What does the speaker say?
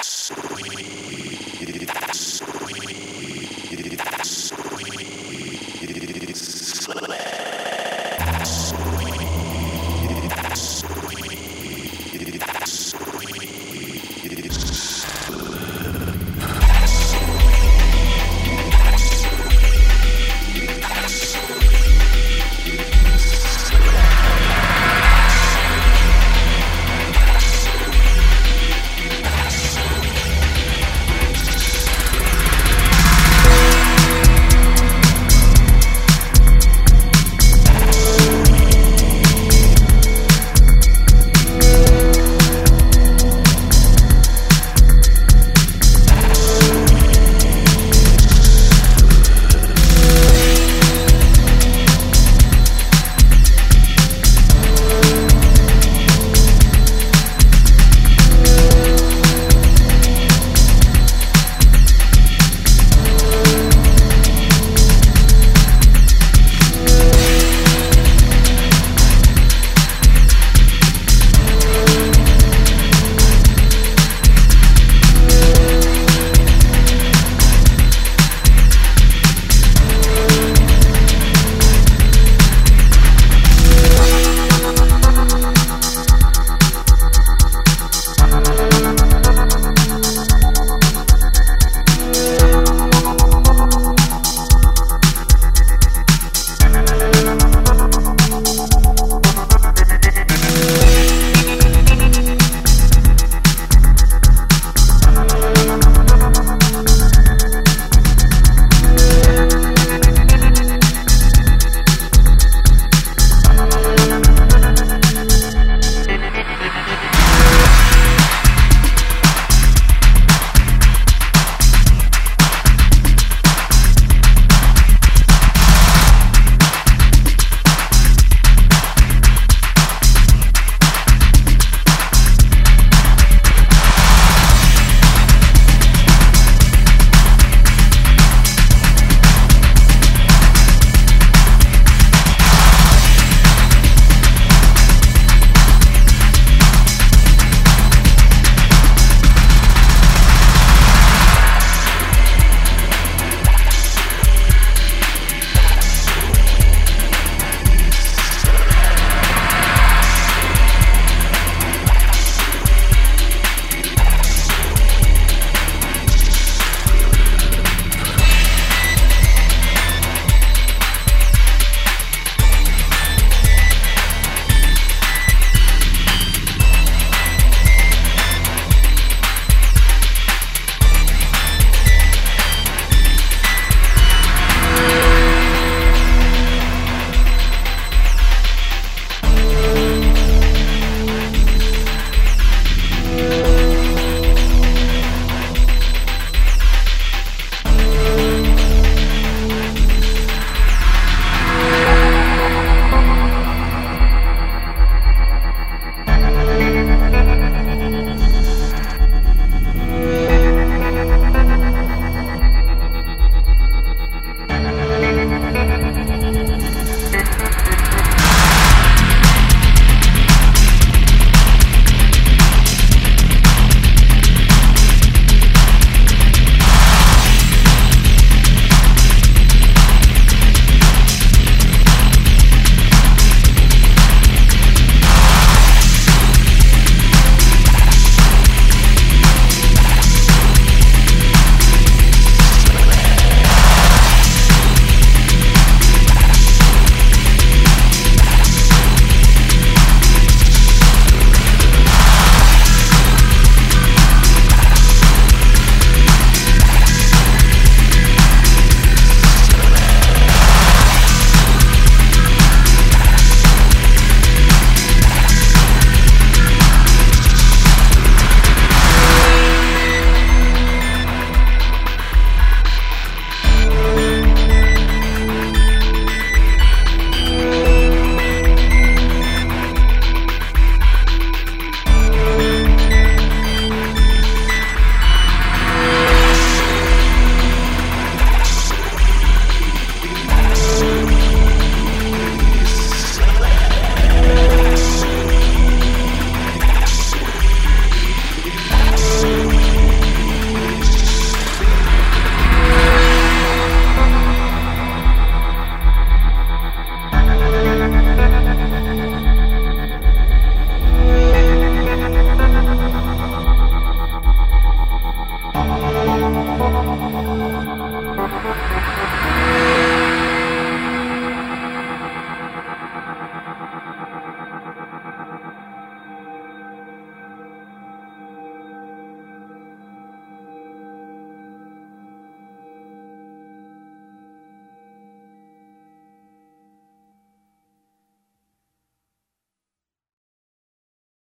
Yes.